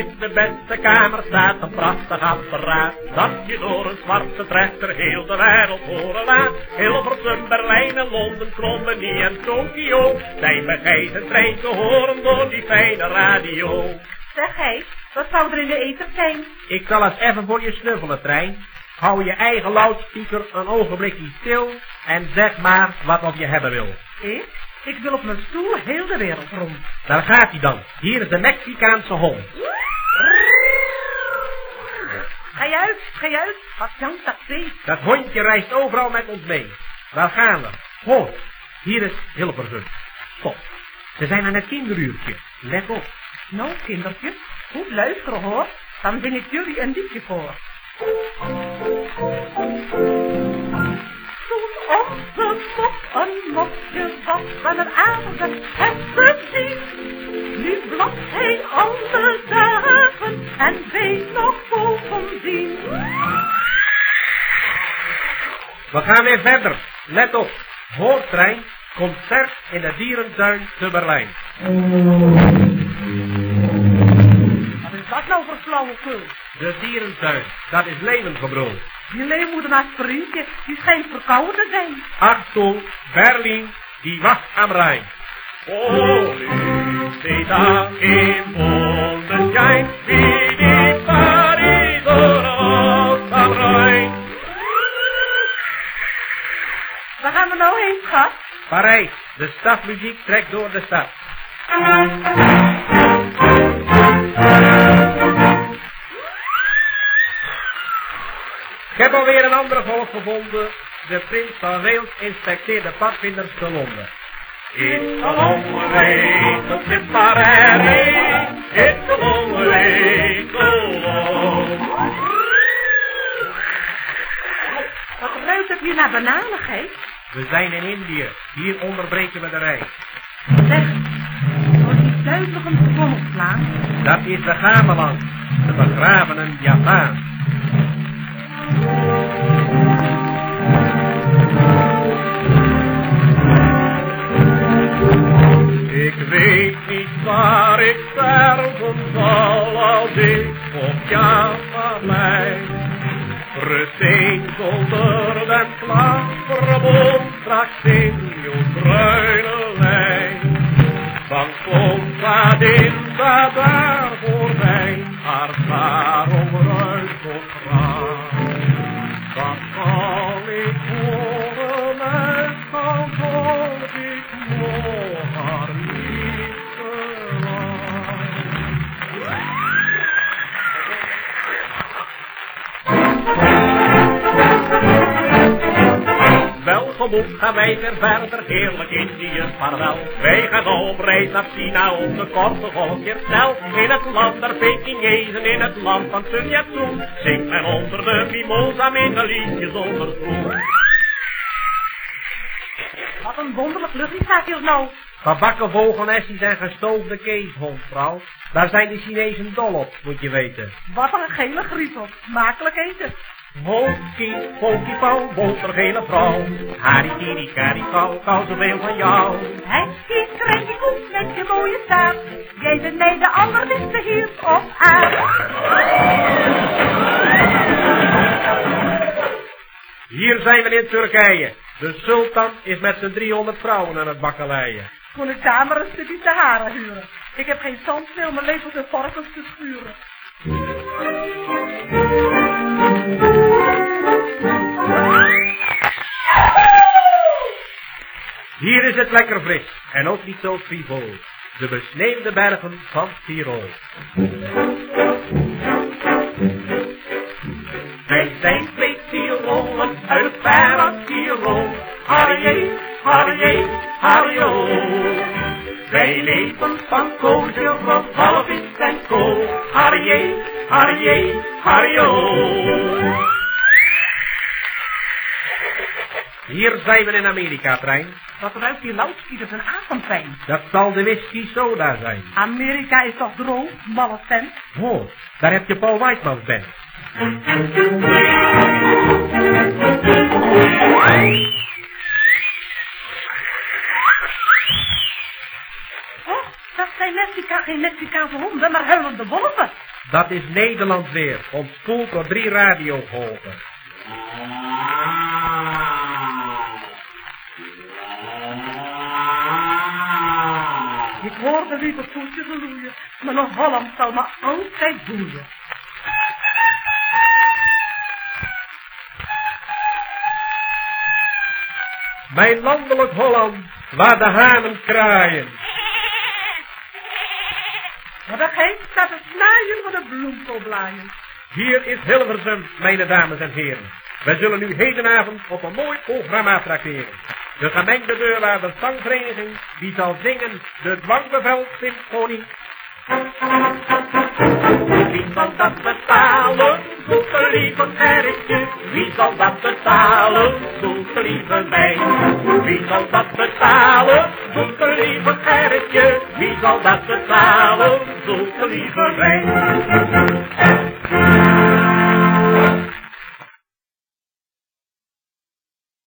in de beste kamer staat een prachtig apparaat. Dat je door een zwarte trechter heel de wereld horen laat. Hilversum, Berlijn en Londen, Krommenie en Tokio. Zijn begrepen trein te horen door die fijne radio. Zeg Gijs, wat zou er in de eten zijn? Ik zal eens even voor je snuffelen, trein. Hou je eigen loudspeaker een ogenblikje stil en zeg maar wat of je hebben wil. Ik? Ik wil op mijn stoel heel de wereld rond. Daar gaat hij dan. Hier is de Mexicaanse hond. Ga je uit, ga uit. Wat jankt dat beest? Dat hondje reist overal met ons mee. Waar gaan we? Hoor, hier is Hilversum. Stop. Ze zijn aan het kinderuurtje. Let op. Nou, kindertjes, goed luisteren hoor. Dan zing ik jullie een liedje voor. Toen onze kop een mopje was van een aardige het ziet. Nu blaft hij alle en weet nog bovendien. We gaan weer verder. Let op. Hoortrein. Concert in de dierentuin te Berlijn. Wat is dat nou voor flauwekul? De dierentuin. Dat is levensgebrood. Die leeuwmoeder naast vriendje, die schijnt verkouden te zijn. Achtung, Berlin, die wacht am Rhein. Holy, steht da im Mondenschein, Parijs, de stadmuziek trekt door de stad. Ik heb alweer een andere volk gevonden. De prins van Wales inspecteert de padvinders te Londen. It's a long way to Tipperary. It's a long way to Londen. Wat ruikt het hier naar bananigheid? We zijn in Indië. Hier onderbreken we de reis. Zeg, wordt die duidelijk een slaan? Dat is de Gameland. De begravenen Javaan. Ik weet niet waar ik sterven zal als ik op Java blijf. Rust zonder den klaverboom straks in uw bruine lijn. Van komt in daar voorbij, haar daarom Welgemoed gaan wij weer verder, heerlijk Indië, vaarwel. Wij gaan op reis naar China, op de korte golfje snel. In het land der Pekinezen, in het land van Sun Yat-sen. Zingt men onder de mimosa met de liedjes onder groen. Wat een wonderlijk luchtje staat hier nou. Gebakken vogelnestjes en gestoofde keeshond, vrouw. Daar zijn de Chinezen dol op, moet je weten. Wat een gele griezel. Smakelijk eten. Honky, honky, pauw, botergele vrouw. Harikiri, karikau, kou zoveel van jou. Hij kiest krijgt koek met je mooie staart. Jij bent mij de allerbeste hier op aarde. Hier zijn we in Turkije. De sultan is met zijn 300 vrouwen aan het bakkeleien. Kon ik daar maar een stukje te haren huren. Ik heb geen zand meer om mijn lepels en varkens te schuren. Hier is het lekker fris en ook niet zo frivol. De besneeuwde bergen van Tirol. Wij zijn twee Tirolen uit verre Tirol. Harrié, harrié, harrio. Wij leven van koosje, van walvis en kool. Harrié, harrié, harrio. Hier zijn we in Amerika, trein. Wat ruikt die loudspeakers een avondwijn? Dat zal de whisky soda zijn. Amerika is toch droog, malle vent? Oh, daar heb je Paul Whitemans band. Oh, dat zijn Mexica, geen Mexicaanse honden, maar huilende wolven. Dat is Nederland weer, ontspoeld door drie radiogolven. Ik hoor de lieve voetjes roeien, maar een Holland zal me altijd boeien. Mijn landelijk Holland, waar de hanen kraaien. Maar de geest staat het snaaien van de bloemkoolblaaien. Hier is Hilversum, mijn dames en heren. Wij zullen u hedenavond op een mooi programma trakteren. De gemengde deurwaarde zangvereniging, die zal zingen de dwangbevel symfonie. Wie zal dat betalen, zoete lieve Gerritje? Wie zal dat betalen, zoete lieve mij? Wie zal dat betalen, zoete lieve Gerritje? Wie zal dat betalen, zoete lieve mij?